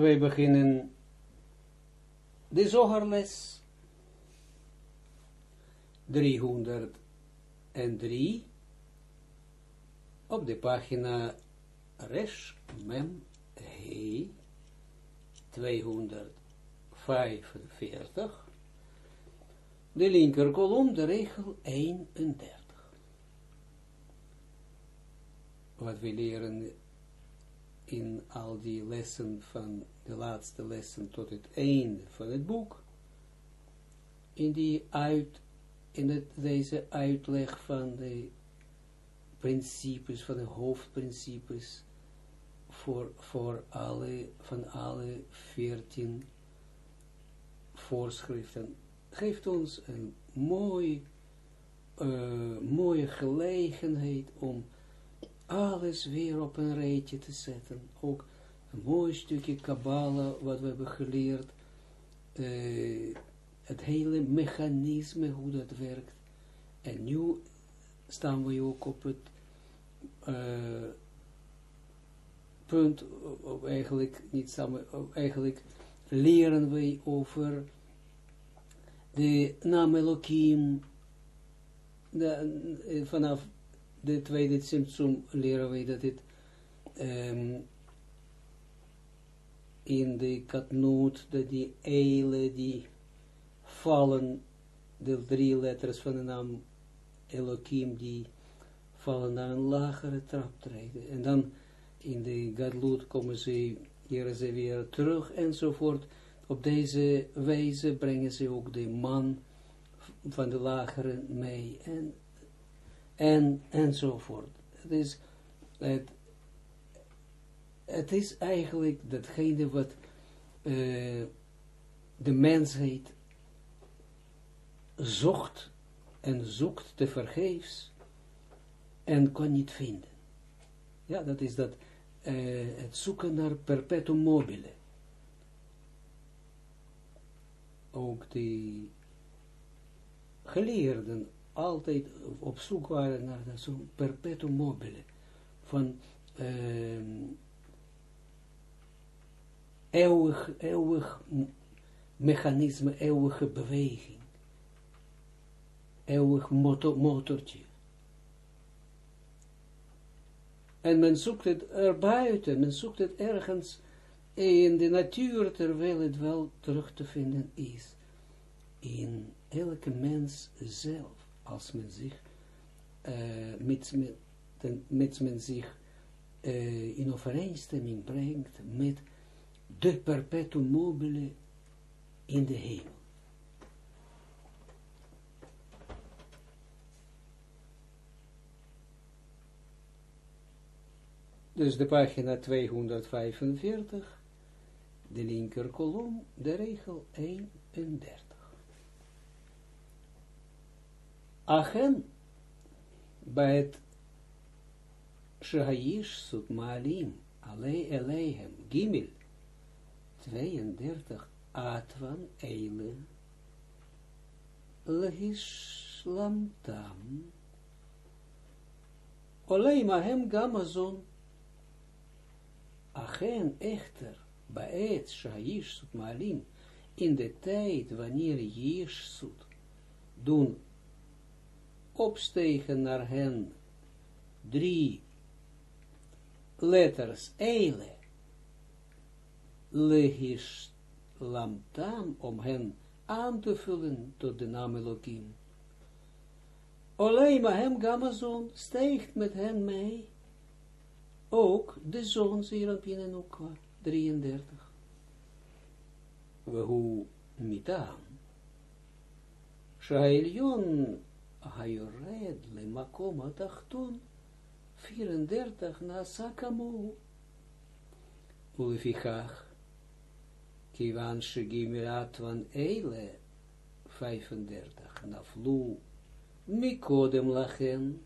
wij beginnen de zogerles 303 op de pagina Resh Mem He 245 de linker kolom, de regel 31 wat we leren in al die lessen van de laatste lessen tot het einde van het boek, in die uit, in het, deze uitleg van de principes, van de hoofdprincipes, voor, voor alle, van alle veertien voorschriften, geeft ons een mooi, uh, mooie gelegenheid om alles weer op een rijtje te zetten. Ook een mooi stukje Kabbalah, wat we hebben geleerd. Uh, het hele mechanisme, hoe dat werkt. En nu staan we ook op het uh, punt, of eigenlijk niet samen, eigenlijk leren we over de naam Elohim, de, vanaf de tweede symptoom leren we dat het um, in de katnoot, dat die eile die vallen, de drie letters van de naam Elohim, die vallen naar een lagere traptreden. En dan in de Gadlut komen ze, keren ze weer terug enzovoort. Op deze wijze brengen ze ook de man van de lagere mee. En en, enzovoort. Het is, het, het is eigenlijk datgene wat uh, de mensheid zocht en zoekt te vergeefs en kon niet vinden. Ja, dat is dat, uh, het zoeken naar perpetuum mobile. Ook die geleerden altijd op zoek waren naar zo'n perpetuum mobile, van uh, eeuwig, eeuwig mechanisme, eeuwige beweging, eeuwig motor, motortje. En men zoekt het erbuiten, men zoekt het ergens in de natuur, terwijl het wel terug te vinden is in elke mens zelf als men zich, uh, men, men zich uh, in overeenstemming brengt met de perpetuum mobile in de hemel. Dus de pagina 245, de linker kolom, de regel 31. Achen, bij het Shahayish Sut Alei Eleihem, Gimel, 32, Atvan Eile, Lehislamtam, Olei Mahem Gamazon, Achen echter, bij het Shahayish Sut in de tijd wanneer Jirsut doen opstegen naar hen drie letters eile, lehish lamtam, om hen aan te vullen tot de naam Elohim. Oleima hem gamazon stijgt met hen mee, ook de zon Zerampin en Ukwa, 33. We hoe mitam, Shailion Hayored le makom atachton 34 na sakamu. Ulefichach kivan shegimirat van eile 35 naflu mikodem lachen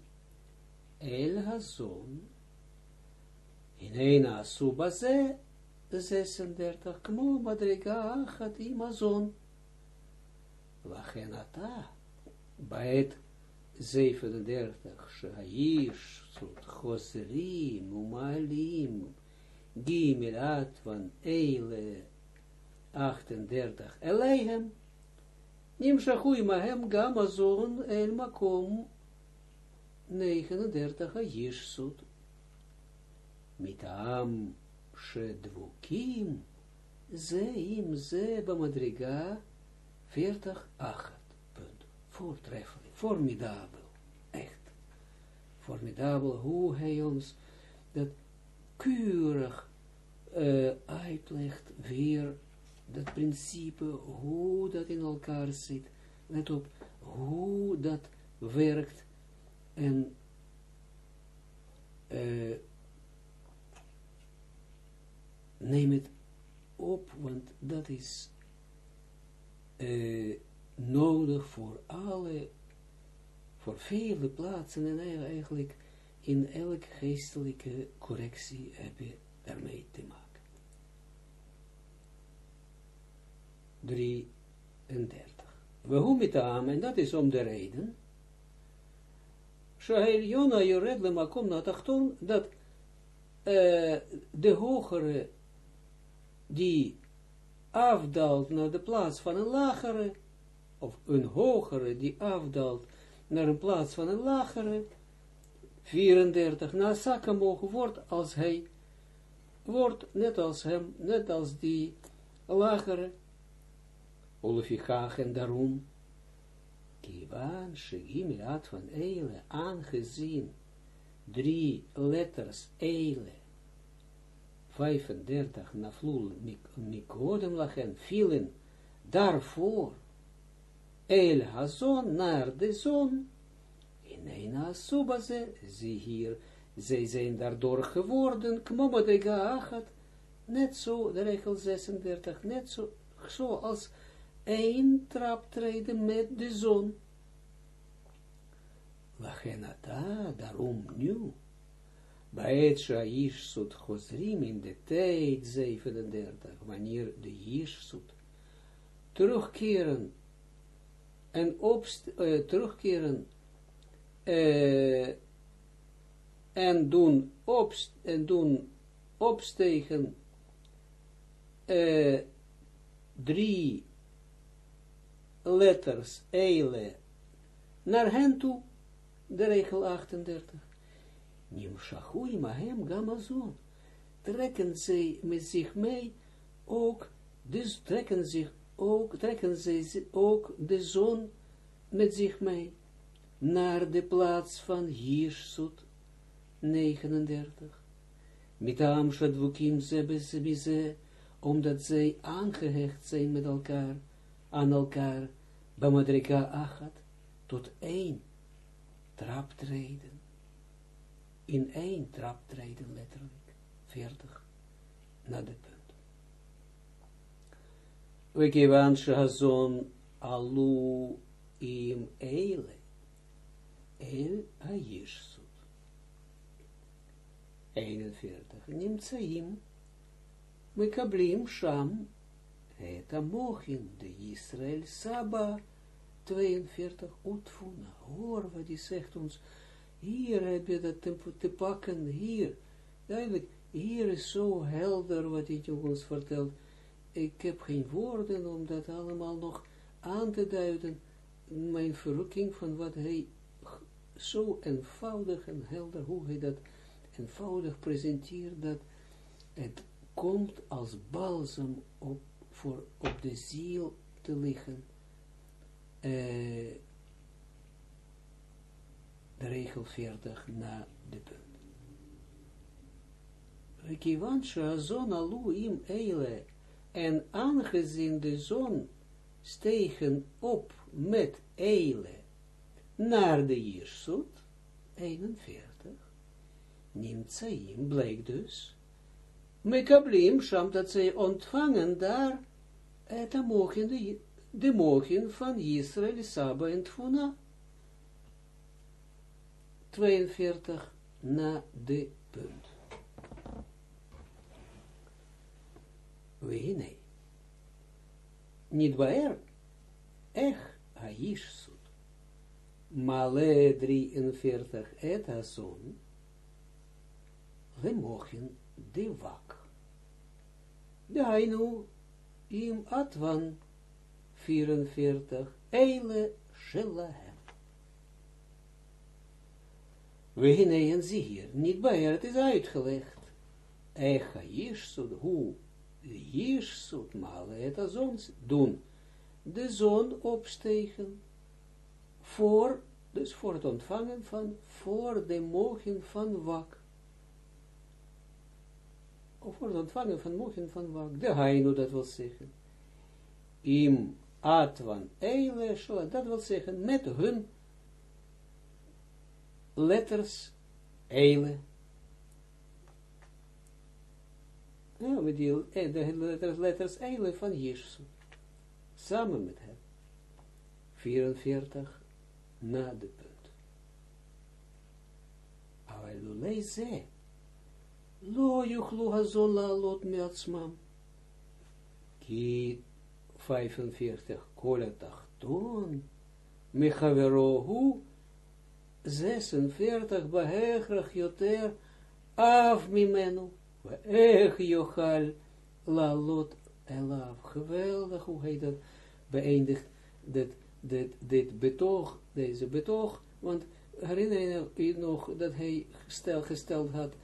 el hazon Ineina subaze 36 kmo madriga achat imazon lachen ata bij 37, Shaish, Sot Choserim, Umalim, Gimilat van Eile 38 Eleihem Nimshachui mahem gamazon el makom 39 Yishsut Mitam Shedvukim ze im ze bamadriga 40 8 punt voortreffelijk formidabel echt. Formidabel hoe hij ons dat keurig uh, uitlegt weer dat principe, hoe dat in elkaar zit, let op, hoe dat werkt, en uh, neem het op, want dat is uh, nodig voor alle, voor vele plaatsen en eigenlijk in elke geestelijke correctie heb je ermee te maken. 33. We hoe met en dat is om de reden. Shahel Jona Jored le makom na tachton, dat uh, de hogere die afdaalt naar de plaats van een lagere, of een hogere die afdaalt naar een plaats van een lagere, 34, na Saka mogen wordt als hij, wordt net als hem, net als die lagere, Olefichach en daarom, Kivan, Shegimirat van Eile, aangezien drie letters Eile, 35 naflul mikodem lachen, vielen daarvoor, El Hazon, naar de zon, in een asubaze, zie hier, zij zijn daardoor geworden, kmomadega achat, net zo, de regel 36, net zo, zoals één traptreden met de zon. Lachenata, daarom nu, bij het Shaishsut Chosrim in de tijd 37, wanneer de Yishsut terugkeren en opst, uh, terugkeren uh, en doen, opst, en doen opstegen uh, drie letters, eile, naar hen toe, de regel 38. Nimshachui mahem gamazon. Trekken zij met zich mee, ook, dus trekken zich ook, trekken zij ook de zon met zich mee, naar de plaats van Jirsut 39. Mitam shadvukim ze ze, omdat zij aangehecht zijn met elkaar, aan elkaar, Bamadrika achat, tot één traptreden. In één traptreden, letterlijk. Veertig, naar de punt. We geven shazon alu im eile, el hayishsut. 41. Nimtsaim, kablim sham het amochin de Israël Saba 42 Utfuna. Hoor wat die zegt ons. Hier heb je dat te pakken. Hier. Duidelijk. Hier is zo helder wat hij ons vertelt. Ik heb geen woorden om dat allemaal nog aan te duiden. Mijn verrukking van wat hij zo eenvoudig en helder, hoe hij dat eenvoudig presenteert, dat het komt als balsem op voor op de ziel te liggen. Uh, de regel 40 na de punt. Kiwan zon alu im eile, en aangezien de zon stegen op met eile naar de Jirsut, 41, Nimtsaim bleek dus, Mekablim, sham dat zij ontvangen daar het mogen de, de mogen van Israël, Saba en Tfuna. 42 na de punt. Wehine. Waar, ech haishsut. Male 43 et hason. Le mogen de. Dainu, im atwan, 44, eile shelahem. We hinein zie hier, niet bij het is uitgelegd. Echa Jirsut, hoe Jirsut malen het als ons doen. De zon opstegen voor, dus voor het ontvangen van, voor de mogen van wak. Of voor het ontvangen van mogen van wak. De heino, dat wil zeggen. Im atwan eile, dat wil zeggen, met hun letters eile. Ja, met die eh, letters, letters eilen van Jirsum. Samen met hem. 44 na de punt. Maar lulei ze. Lo yuchlu hazol lot meatzmam. Ki 45 kolet achton. Mechaverohu 46 behegrach joter af mimenu. Ech Jochal Lalot Elav. Geweldig hoe hij dat beëindigt, dit, dit, dit betoog, deze betoog. Want herinner je nog dat hij gestel, gesteld had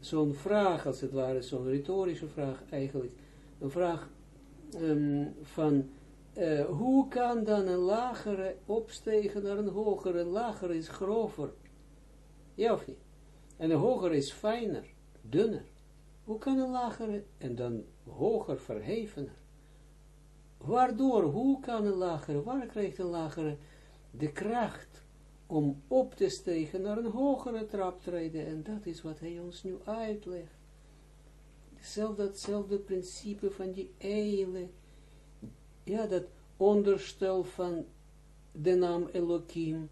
zo'n vraag, als het ware, zo'n retorische vraag eigenlijk. Een vraag van... Hoe kan dan een lagere opstegen naar een hogere? Lager is grover. Ja of niet? En een hogere is fijner, dunner. Hoe kan een lagere en dan hoger, verhevener? Waardoor, hoe kan een lagere, waar krijgt een lagere de kracht om op te stegen naar een hogere traptreden? En dat is wat hij ons nu uitlegt. Zelf datzelfde principe van die eile ja, dat onderstel van de naam Elohim,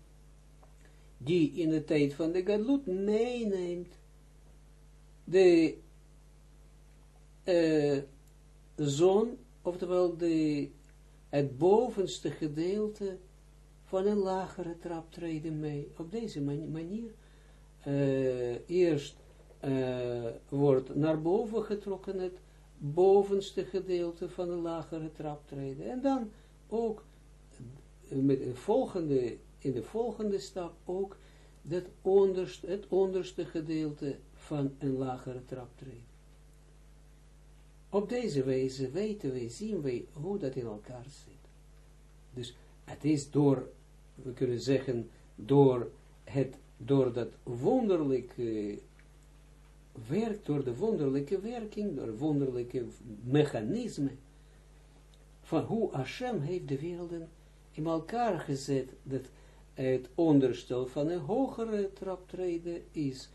die in de tijd van de Gadlut meeneemt de uh, zon, oftewel de, het bovenste gedeelte van een lagere traptreden mee. Op deze manier uh, eerst uh, wordt naar boven getrokken het bovenste gedeelte van de lagere traptreden. En dan ook met een volgende, in de volgende stap ook dat onderste, het onderste gedeelte van een lagere traptreden. Op deze wijze weten wij, zien wij hoe dat in elkaar zit. Dus het is door, we kunnen zeggen, door, het, door dat wonderlijke werkt door de wonderlijke werking, door wonderlijke mechanisme, van hoe Hashem heeft de werelden in elkaar gezet, dat het onderstel van een hogere traptreden is,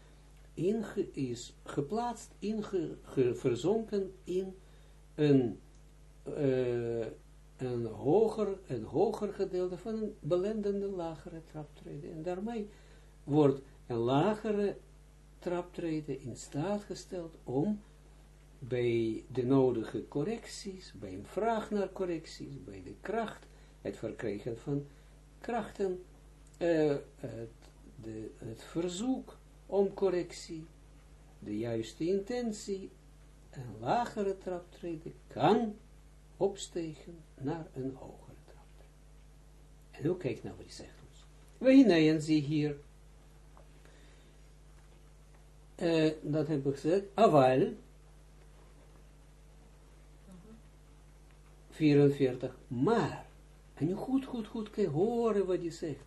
inge, is geplaatst, verzonken in een, uh, een, hoger, een hoger gedeelte van een belendende lagere traptreden. En daarmee wordt een lagere traptreden in staat gesteld om bij de nodige correcties, bij een vraag naar correcties, bij de kracht, het verkrijgen van krachten, uh, het, de, het verzoek om correctie, de juiste intentie, een lagere traptreden kan opstegen naar een hogere traptreden. En nu kijk naar wat hij zegt ons. We hinein zie hier uh, dat heb ik gezegd, aval, 44, maar, en je goed, goed, goed kijk, horen wat je zegt.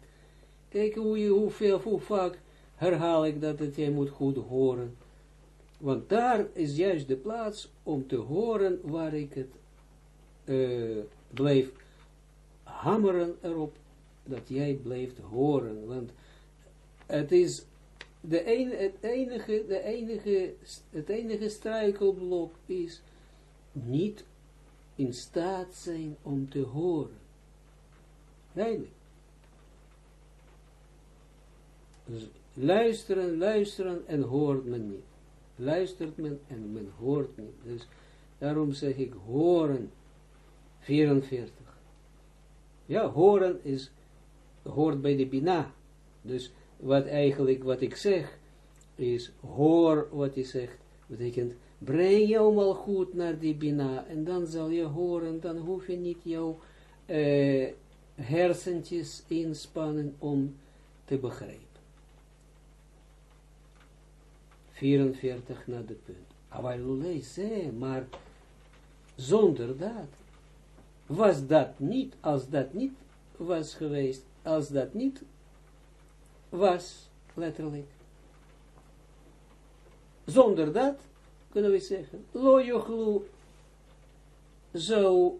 Kijk hoe, je, hoeveel, hoe vaak herhaal ik dat, dat jij moet goed horen. Want daar is juist de plaats om te horen waar ik het uh, blijf hameren erop, dat jij blijft horen. Want het is de een, het, enige, de enige, het enige struikelblok is niet in staat zijn om te horen. Duidelijk. Dus luisteren, luisteren en hoort men niet. Luistert men en men hoort niet. Dus daarom zeg ik horen 44. Ja, horen is, hoort bij de Bina. Dus wat eigenlijk, wat ik zeg, is hoor wat hij zegt, betekent Breng jou mal goed naar die Bina, en dan zal je horen, dan hoef je niet jouw uh, hersentjes inspannen om te begrijpen. 44 naar de punt. Avalulei ze, maar zonder dat, was dat niet, als dat niet was geweest, als dat niet was, letterlijk. Zonder dat, kunnen we zeggen, lo yochlu, zou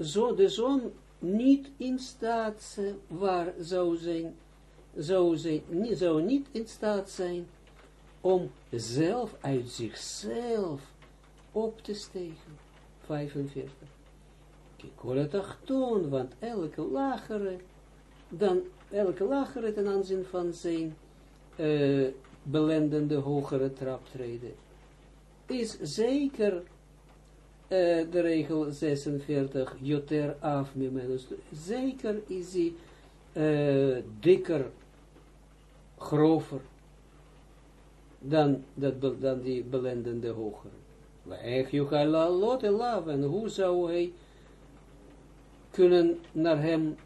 zo de zon niet in staat waar zou zijn, zou, zijn, zou niet in staat zijn om zelf uit zichzelf op te stegen. 45. Kijk, hoor het achtoon, want elke lagere, dan elke lagere ten aanzien van zijn uh, belendende hogere traptreden, is zeker uh, de regel 46, joter af, zeker is hij uh, dikker, grover, dan, dat, dan die belendende hoger. E en hoe zou hij kunnen naar hem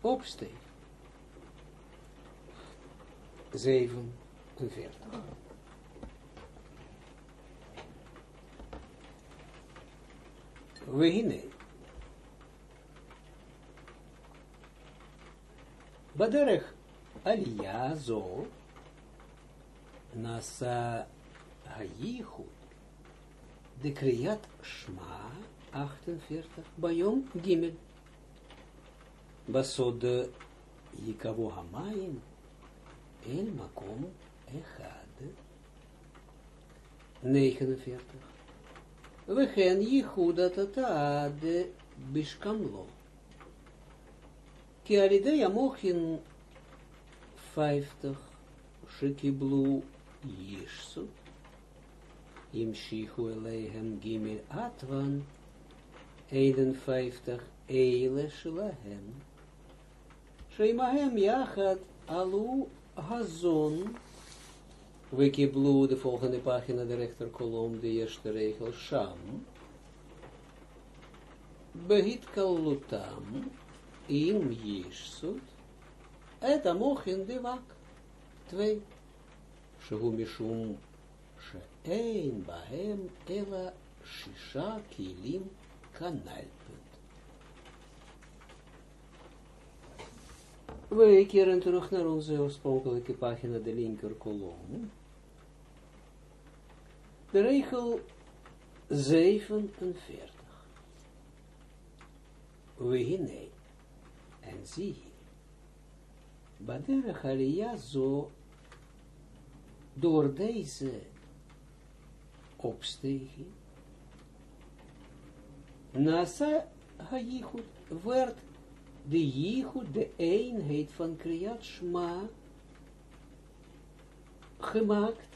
opsteken? 47. Wehine. Baderech Aliyah zo נעשה הייחוד de Kriyat Shma 48 Bayom Gimel Basod Yikavo Hamayim El Makom Echad 49 Wechen Yichuda Tata de Bishkamlo Ki Alidei Amochin 50 Shikiblu Yishsut Imshichu Eleihem Gimel Atvan 51 Eile Shelahem Sheimahem Yachad Alu Hazon We kiblu de volgende pagina, de rechterkolom, de eerste regel, Sham. Behit kalutam, im yishsut, et amochin devak. Twee. Ein bahem ela shisha kilim kanalpunt. We keren terug naar onze oorspronkelijke pagina, de linker kolom. De regel 47. We hine. En zie. Baderech aliyah zo door deze opstegen. Nasa ha-yichud werd de yichud, de eenheid van Kriyat Shma, gemaakt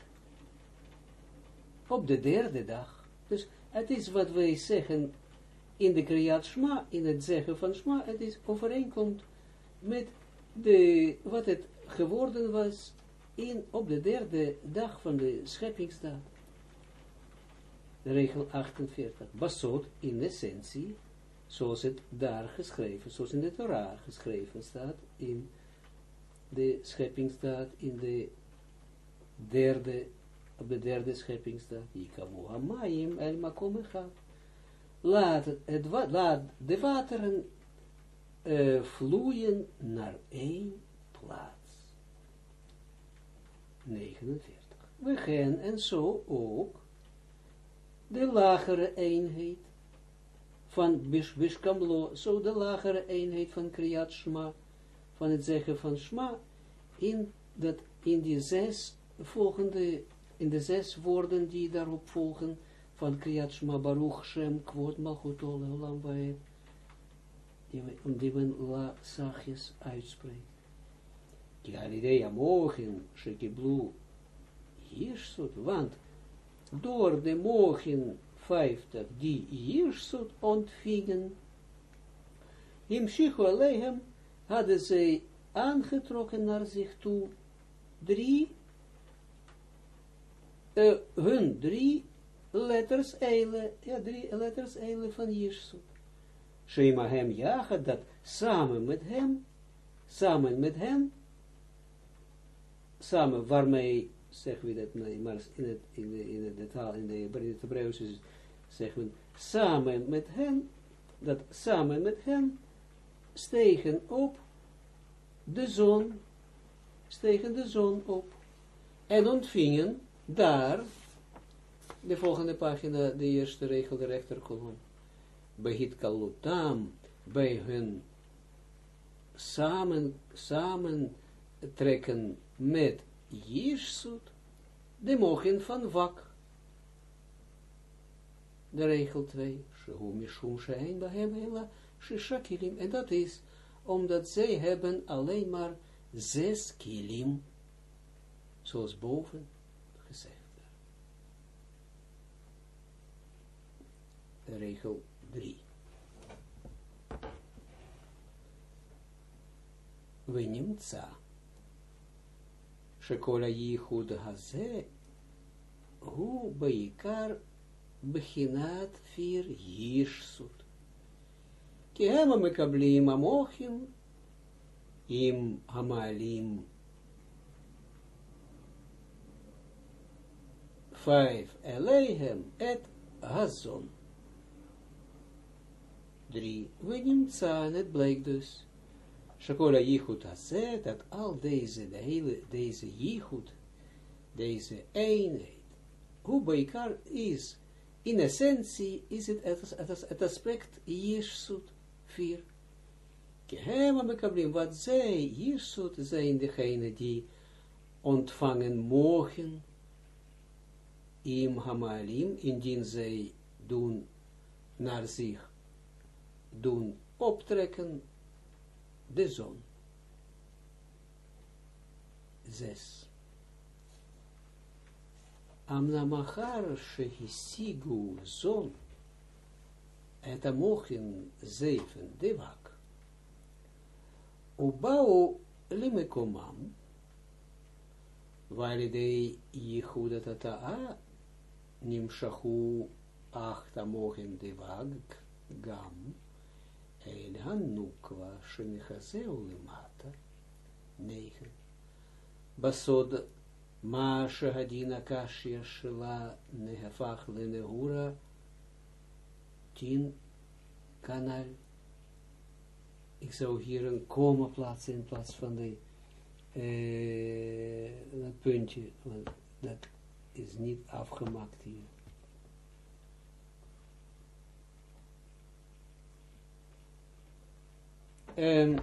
op de derde dag. Dus het is wat wij zeggen in de Kriyat Shma, in het zeggen van Shma, het is overeenkomt met de, wat het geworden was in, op de derde dag van de scheppingsdag regel 48. Basot in essentie, zoals het daar geschreven, zoals in de Torah geschreven staat, in de scheppingsdaad, in de derde, op de derde scheppingsdaad, Yikamu Hamayim el Makom Laat, het, laat de wateren uh, vloeien naar één plaats. 49. We gaan en zo ook de lagere eenheid van Bishkamlo, zo de lagere eenheid van Kriyat Shma, van het zeggen van Shma, in, dat, in die zes volgende, in de zes woorden die daarop volgen, van Kriyat Shma, Baruch Shem, Kvot Malchut Olam die, men la zachtjes uitspreekt. Die idee mogen, Shekiblu, hier want door de mogen 50 die Jirsut ontvingen, Shichu Alehem hadden zij aangetrokken naar zich toe drie, hun drie letters eile, ja, drie letters eile van Jirsut. Shema hem jagen, dat samen met hem, samen met hem, samen waarmee, zeggen we dat, in het, in de, in de taal, in de, in het Hebreeuws is, zeggen we, samen met hem, dat samen met hem, stegen op de zon, stegen de zon op, en ontvingen daar, de volgende pagina, de eerste regel, de rechterkolom, Behit kalutam, bij hun samen, samen trekken met Jishsut, de mogen van wak. De regel 2, Shehu Mishum Shein Bahem Hela En dat is omdat zij hebben alleen maar zes kilim, zoals boven gezegd. De regel 3. Venimtsa. שכל הייחוד הזה הוא בעיקר בחינת פיר יישסות. כי הם המקבלים המוחים עם המעלים vijf אליהם את הזון. drie, we nimtza, en het blijkt dus, Shakola Yichud Hazet, dat al deze, de hele, deze Yichud, deze eenheid, hoe bij is, in essentie is het het, het, het aspect Yeshut 4. Kehema bekablim, wat zij, Yeshut, zijn degene die ontvangen mogen, im hamalim, indien zij doen naar zich doen optrekken de zon. Zes. Amnamachar shehisigu zon, et amochin zeven devak. Ubau limekomam, ועל yichudat ata'a nimshachu acht amochin devak gam, El Hanukwa Shenichaseu Lemata. 9. Basod Ma Shahadina Kashia Shela Nehafach Lenehura. 10. Kanal. Ik zou hier een komma plaatsen in plaats van de, uh, dat puntje, want dat is niet afgemaakt hier. En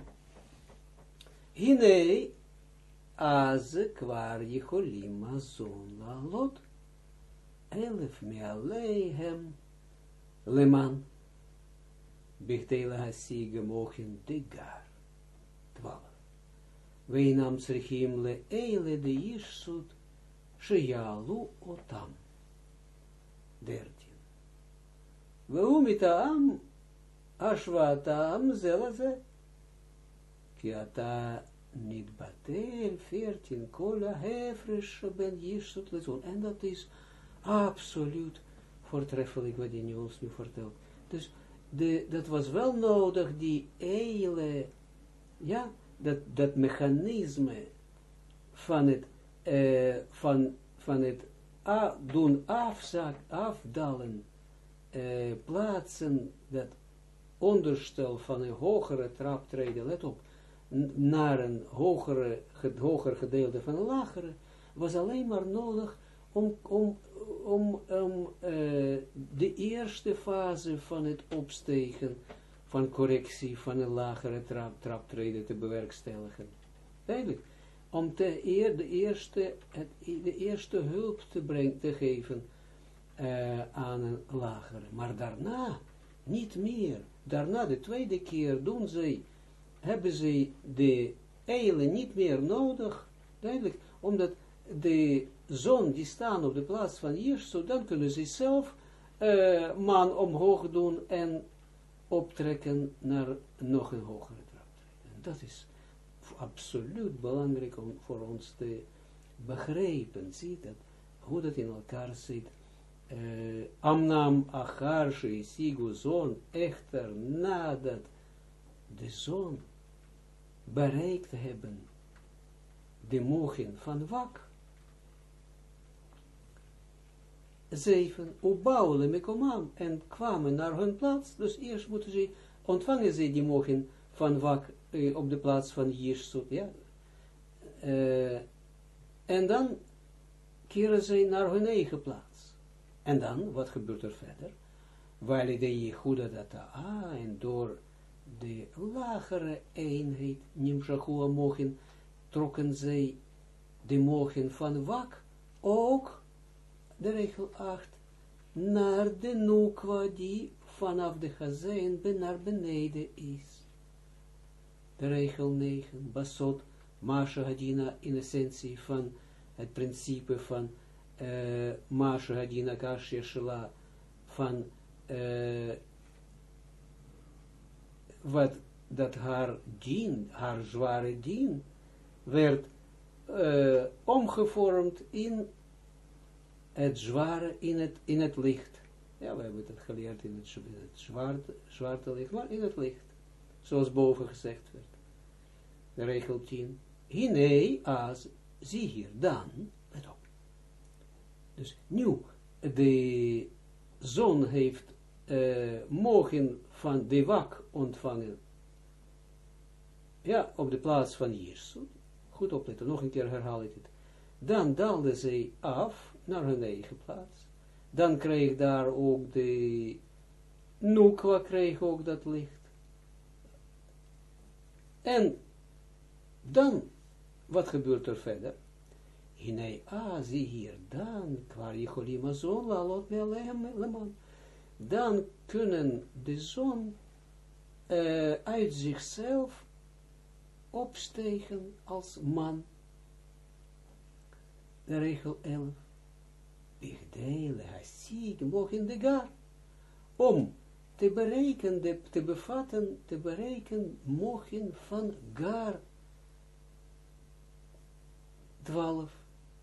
hine az kwar yicholim azon lalot elef mealeihem leman bichtela hasige mochen digar twaalf weinam srichim le eile de yishsut sheyalu otam dertien veumitaam ashvatam zelaze כי אתה נתבטל, veertien, כל ההפרש ben Jirsut lezon. En dat is absoluut voortreffelijk wat hij ons nu vertelt. Dus de, dat was wel nodig, die hele, ja, dat, dat mechanisme van het, uh, van, van het a, doen afzak, afdalen, uh, plaatsen, dat onderstel van een hogere traptreden, let op, naar een hogere, hoger gedeelte van een lagere, was alleen maar nodig om, om, om, om uh, de eerste fase van het opstegen van correctie van een lagere trap, traptreden te bewerkstelligen. Eigenlijk, om te eer, de, eerste, het, de eerste hulp te, brengen, te geven uh, aan een lagere. Maar daarna, niet meer. Daarna, de tweede keer, doen zij hebben ze de eilen niet meer nodig, duidelijk, omdat de zon die staan op de plaats van Jezus, dan kunnen ze zelf uh, man omhoog doen en optrekken naar nog een hogere trap. Dat is absoluut belangrijk om voor ons te begrijpen, zie dat, hoe dat in elkaar zit, uh, Amnam Achar Sigu zon, echter nadat de zon bereikt hebben, de mogen van wak, zeven, opbouwen mekomam, en kwamen naar hun plaats, dus eerst moeten ze, ontvangen ze die mogen van wak, uh, op de plaats van Jirsut, ja, uh, en dan keren ze naar hun eigen plaats. En dan, wat gebeurt er verder? Weil de Jehuda data ah, en door de lagere eenheid, Nimshachua mogen, trokken zij de mogen van wak, ook de regel 8, naar de nukwa die vanaf de gazein naar beneden is. De regel 9, basot, Masha Hadina in essentie van het principe van uh, Masha Hadina Kashya Shela van wat dat haar dien, haar zware dien, werd uh, omgevormd in het zware, in het, in het licht. Ja, we hebben het geleerd in het, in het zwarte, licht, maar in het licht. Zoals boven gezegd werd. De regel 10. Hine, als, zie hier, dan, let op. Dus nu, de zon heeft uh, mogen van de wak ontvangen. Ja, op de plaats van Jirsut. Goed opletten, nog een keer herhaal ik het. Dan daalde zij af naar hun eigen plaats. Dan kreeg daar ook de Nukwa kreeg ook dat licht. En dan, wat gebeurt er verder? Hinei, ah, zie hier, dan, kwar Jecholima zon, lalot me. Dan kunnen de zon uh, uit zichzelf opstegen als man. De regel 11. Bigdele hasig mogen de gar. Om te bereiken, de, te bevatten, te bereiken mogen van gar. 12.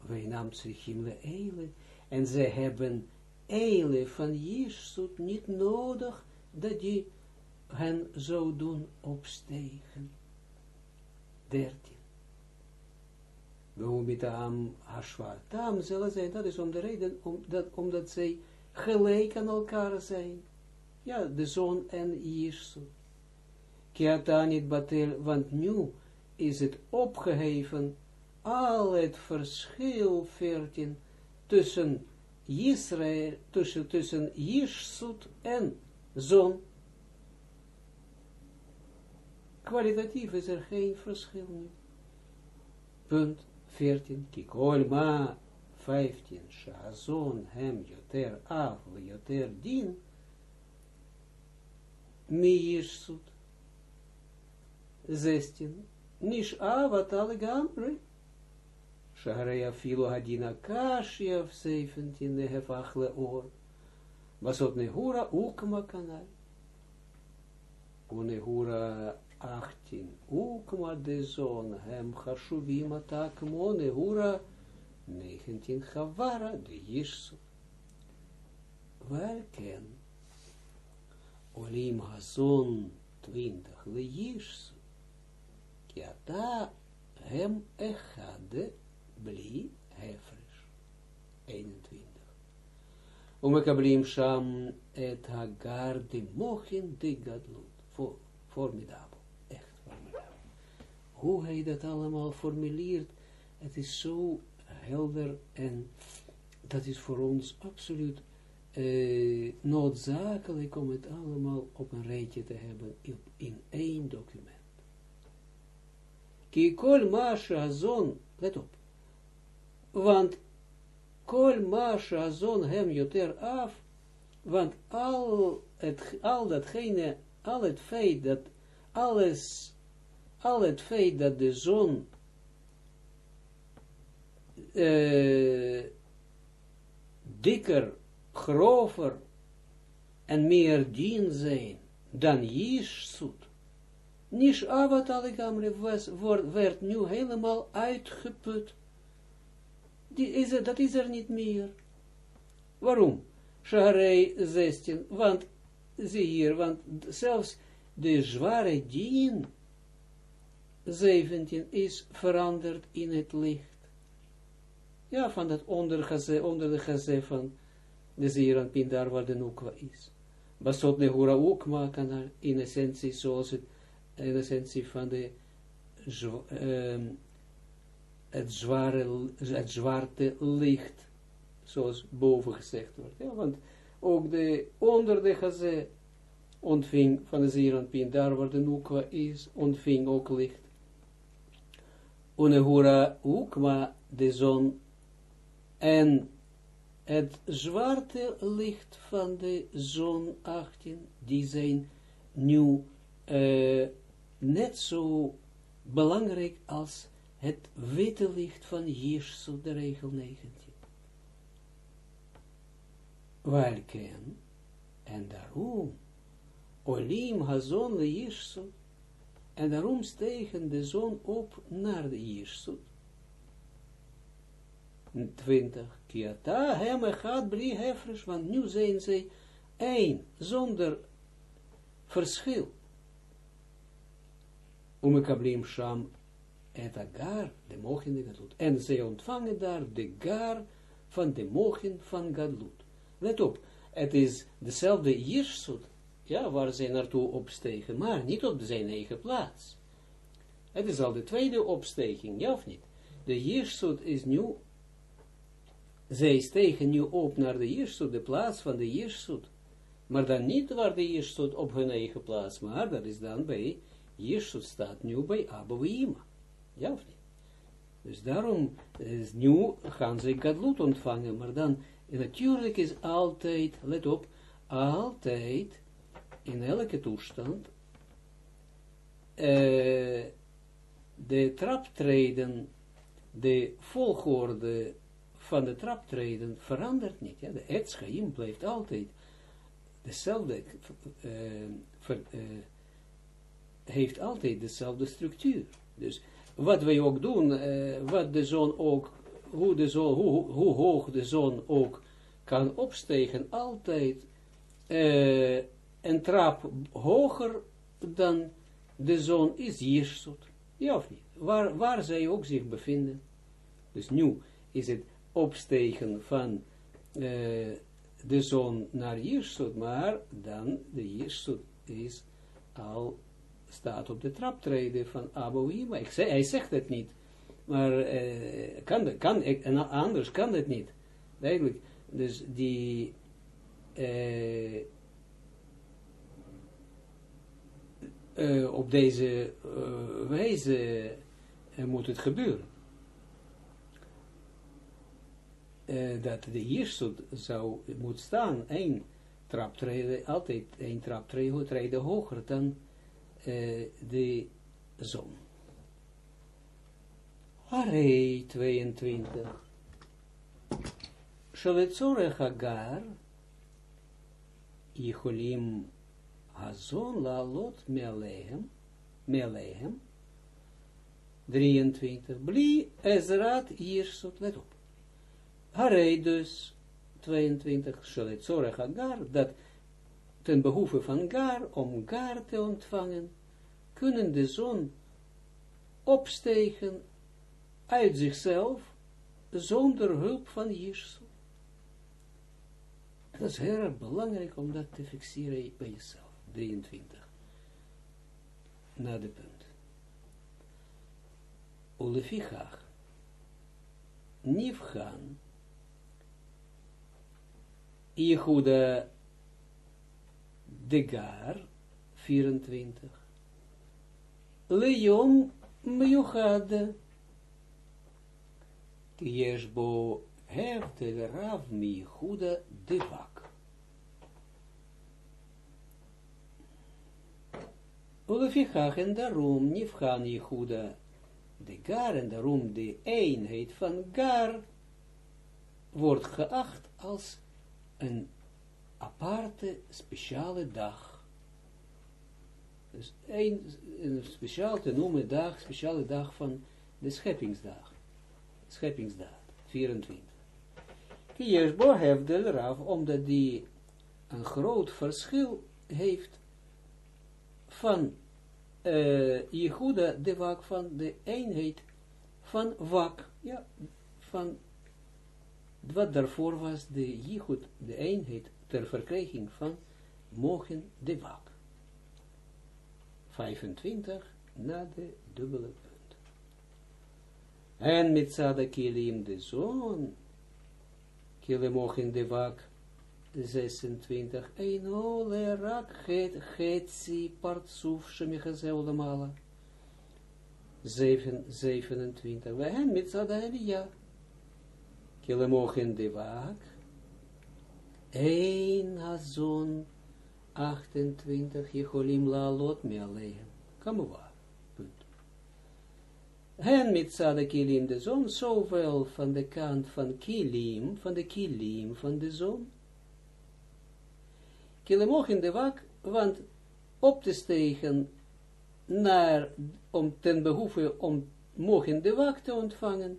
Wij nam Tzrichim Eile. En ze hebben Eile van Jirsut niet nodig dat die hen zou doen opstegen. 13. Weumitaam Hashvatam zullen zijn, dat is om de reden, om, dat, omdat zij gelijk aan elkaar zijn. Ja, de zon en Jirsut. Kiatanit batel, want nu is het opgeheven al het verschil, 14, tussen Israël, tussen, tussen Jirsut en zon. Kwalitatief is er geen verschil nu. Punt 14. Kikol ma 15. Shazon hem joter af, joter din. Mi Jirsut. 16. Nish avat alle gamre. Shaharaya filo hadina kashia 17 nehefach leor. Basot nehura ukma kanal. Unehura 18. Ukma de zon hem chashuvim atak mo nehura 19. Chavara de yissu. Welken olim hazon 20 le yissu. Kiata hem echade bli hefresh. 21. Umekablim sham et hagar de mochin de gadlut. For, formidabel. Echt formidabel. Hoe hij dat allemaal formuleert, het is zo helder en dat is voor ons absoluut uh, noodzakelijk om het allemaal op een rijtje te hebben in, in één document. Kikol Masha Zon, let op, want kol masha zon hem joter af, want al, het, al datgene, al het feit dat alles, al het feit dat de zon uh, dikker, grover en meer dien zijn dan Jishsut, Nish Avat Alegamre werd nu helemaal uitgeput die is dat is er niet meer. Waarom? Shaharei 16, want, zie hier, want zelfs de zware dien, 17, is veranderd in het licht. Ja, van dat onder, de gazé van de Zeeran Pindar, waar de Nukwa is. Basot Nehura ook maken in essentie, zoals in essentie van de um, het, het zwarte licht, zoals boven gezegd wordt. Want ook de onder de gazé ontving van de Zeranpien, daar waar de Nukwa is, ontving ook licht. Unehura Ukma, de zon, en het zwarte licht van de zon 18, die zijn nu uh, net zo belangrijk als het witte licht van Jezus, de regel 19. Welken, en daarom, Olim hazon le en daarom stegen de zon op naar de Jezus. 20. Kiata hem gaat bli hefres, want nu zijn zij één, zonder verschil. Umekablim sham et agar, de mochin de gadlut. En zij ontvangen daar de gar van de mochin van gadlut. Let op, het is dezelfde jirsut, ja, waar zij naartoe opstegen, maar niet op zijn eigen plaats. Het is al de tweede opsteging, ja of niet? De jirsut is nu, zij stegen nu op naar de jirsut, de plaats van de jirsut. Maar dan niet waar de jirsut op hun eigen plaats, maar dat is dan bij jirsut staat nu bij Abba ja of niet? Dus daarom, is nu gaan ze gadlut ontvangen, maar dan, natuurlijk is altijd, let op, altijd, in elke toestand, uh, de traptreden, de volgorde van de traptreden verandert niet. Ja? De etschaim blijft altijd dezelfde, heeft altijd dezelfde structuur. Dus wat wij ook doen, wat de zon ook, hoe, de zon, hoe, hoe hoog de zon ook kan opstegen, altijd uh, een trap hoger dan de zon is Jirsut. Ja of niet? Waar, waar zij ook zich bevinden. Dus nu is het opstegen van uh, de zon naar Jirsut, maar dan de Jirsut is al staat op de traptreden van Abouima. Ik zei, hij zegt het niet, maar uh, kan, kan, en anders kan het niet. Dus die uh, uh, op deze wijze moet het gebeuren. dat de eerste zou moet staan, één traptreden, altijd één traptreden hoger dan uh, de zon. Arei 22. Shaletzorech Hagar, Yicholim Hazon Lalot Mealehem, Mealehem, 23. Bli Ezrat Jirsut, let op. Harei dus, 22, Shaletzorech Hagar, dat ten behoeve van Gar, om Gar te ontvangen, kunnen de zon opstegen uit zichzelf, zonder hulp van Jezus. Dat is heel erg belangrijk om dat te fixeren bij jezelf. 23. Na de punt. Olefichach. Nifgan. Jehuda de gar, 24. Leom Mjuchade, Jesh bo de rav mi huda de bak. Ulefichach en daarom nifgaan Jehuda de gar en daarom de eenheid van gar wordt geacht als een aparte, speciale dag. Dus een, een speciaal te noemen dag, speciale dag van de scheppingsdag. Scheppingsdag, 24. Kies bohefdel Rav, omdat die een groot verschil heeft van uh, Jehuda, de wak van de eenheid van wak, ja, van wat daarvoor was de Jehud, de eenheid ter verkrijging van mogen de wak. 25 na de dubbele punt. En met Sadakilim de zoon, kille mogen de wak 26, een ole rak het getsi partsuf shemichaze olamala. 27, we hebben met Sada Elia. Kille mogen de wak, een hazon 28, Jeholim la me alleen. Kamuwa. Punt. Hen met Sada Kilim de zon, zowel van de kant van Kilim, van de Kilim van de zon, Kilemoch in de wak, want op te stegen naar, om ten behoeve om mogen de wak te ontvangen.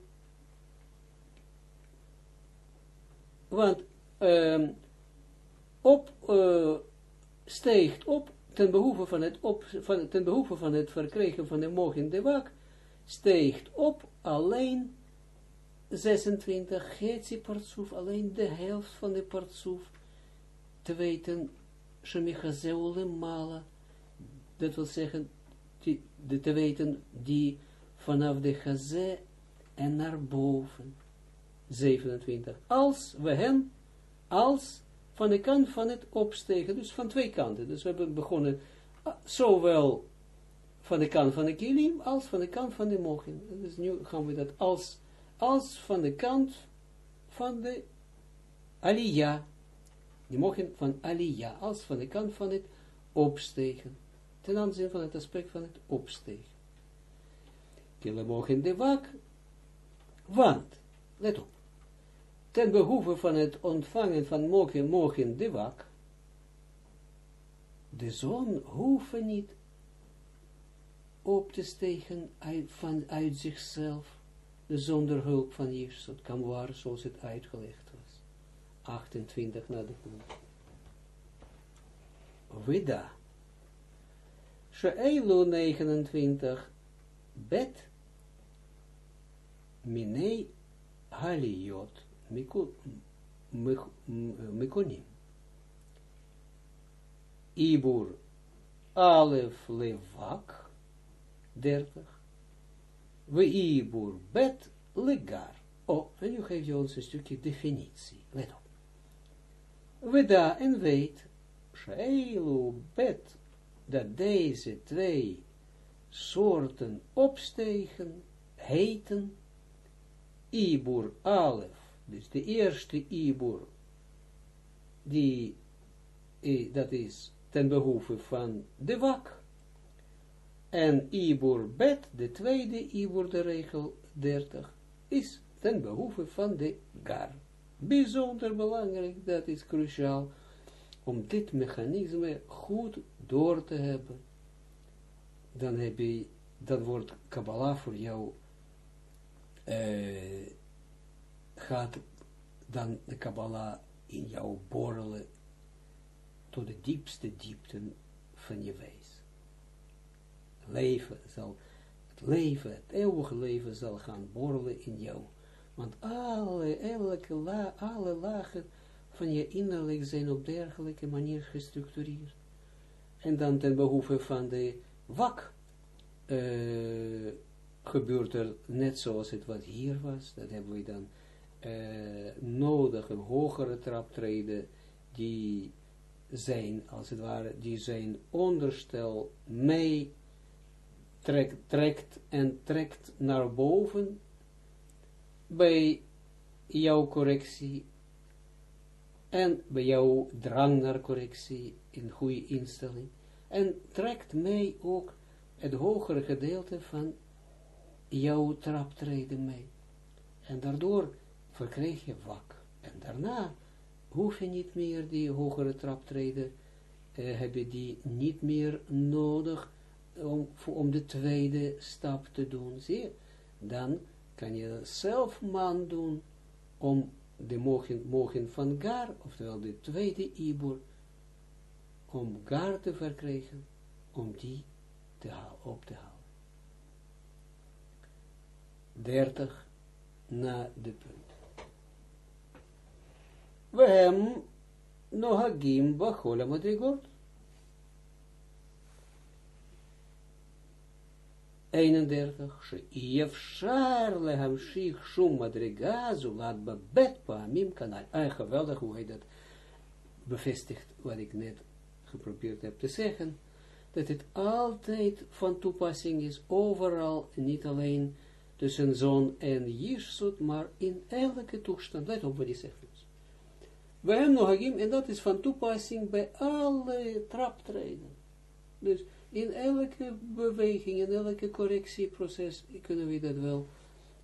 Want um, op, uh, steegt op ten behoeve van het, op, van, ten behoeve van het verkrijgen van de mogen de wak, steegt op alleen 26 getsi partsoef, alleen de helft van de partsoef, te weten, Shemichazeule Mala, dat wil zeggen, die, de, te weten, die vanaf de Chazé en naar boven, 27, als we hem, als van de kant van het opstegen, dus van twee kanten, dus we hebben begonnen, ah, zowel van de kant van de kilim, als van de kant van de mogen, dus nu gaan we dat als, als van de kant van de aliyah, die mogen van Aliyah, als van de kant van het opstegen. Ten aanzien van het aspect van het opstegen. Kille mogen de wak, want, let op, ten behoeve van het ontvangen van mogen, mogen de wak, de zon hoeven niet op te stegen uit, van, uit zichzelf, zonder hulp van Jezus, het kan waar zoals het uitgelegd 28 naar de punt. Vida. Sheelu 29. Bet. Minei Haliot. Mikonim. Ibur. Alef levak. 30. We ibur bet legar. Oh, en nu geef je ons een stukje definitie. Let op. We da en weet, Sheilu bet, dat deze twee soorten opstegen, heten, Ibur Alef, dus de eerste Ibur, die, dat is ten behoeve van de wak, en Ibur Bet, de tweede Ibur, de regel 30, is ten behoeve van de gar bijzonder belangrijk, dat is cruciaal, om dit mechanisme goed door te hebben. Dan heb je, dan wordt Kabbalah voor jou, uh, gaat dan de Kabbalah in jou borrelen tot de diepste diepten van je wees. Leven zal, het leven, het eeuwige leven zal gaan borrelen in jou want alle, elke la, alle lagen van je innerlijk zijn op dergelijke manier gestructureerd. En dan ten behoeve van de wak uh, gebeurt er net zoals het wat hier was. Dat hebben we dan uh, nodig, een hogere traptreden, die zijn, als het ware, die zijn onderstel mee trekt, trekt en trekt naar boven bij jouw correctie en bij jouw drang naar correctie in goede instelling en trekt mij ook het hogere gedeelte van jouw traptreden mee. En daardoor verkrijg je wak. En daarna hoef je niet meer die hogere traptreden, uh, heb je die niet meer nodig om, om de tweede stap te doen. Zie je? Dan kan je zelf man doen om de mogen, mogen van Gar, oftewel de tweede Ibor, om Gar te verkrijgen, om die te halen, op te halen. 30 na de punt. Hebben Nohagim Bachola Madrigot. 31. She'efshar lehamshich shum madriga zulat babet paamim kanal. Ah, geweldig hoe hij dat bevestigt, wat ik net geprobeerd heb te zeggen. Dat het altijd van toepassing is, overal, niet alleen tussen zon en jirsut, maar in elke toestand. Let op wat. We hebben nog hagim, en dat is van toepassing bij alle traptreden. Dus in elke beweging, in elke correctieproces, kunnen we dat wel,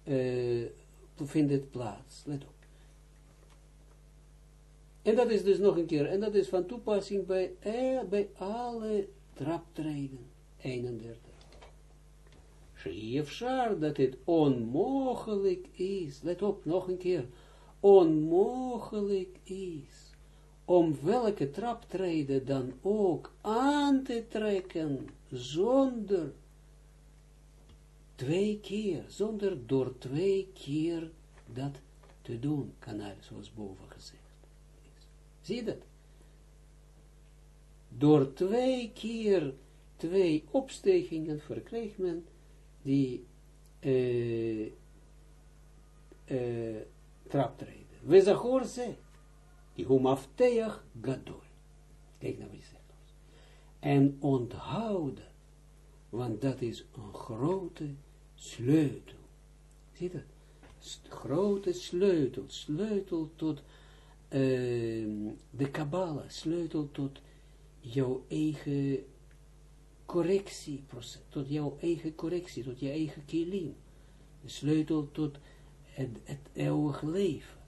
uh, plaats. Let op. En dat is dus nog een keer, en dat is van toepassing bij, eh, bij alle traptreden. 31. Schiefschaar, dat het onmogelijk is. Let op, nog een keer. Onmogelijk is om welke traptreden dan ook aan te trekken, zonder twee keer, zonder door twee keer dat te doen, kanaal, zoals boven gezegd. Zie je dat? Door twee keer, twee opstegingen verkrijgt men die uh, uh, traptreden. We zagor ze, die humafteach gadol. Kijk naar wat hij zegt. En onthouden, want dat is een grote sleutel. Zie dat? Grote sleutel, sleutel tot de Kabbalah, sleutel tot jouw eigen correctieproces, tot jouw eigen correctie, tot je eigen kilim. Sleutel tot het, het eeuwig leven.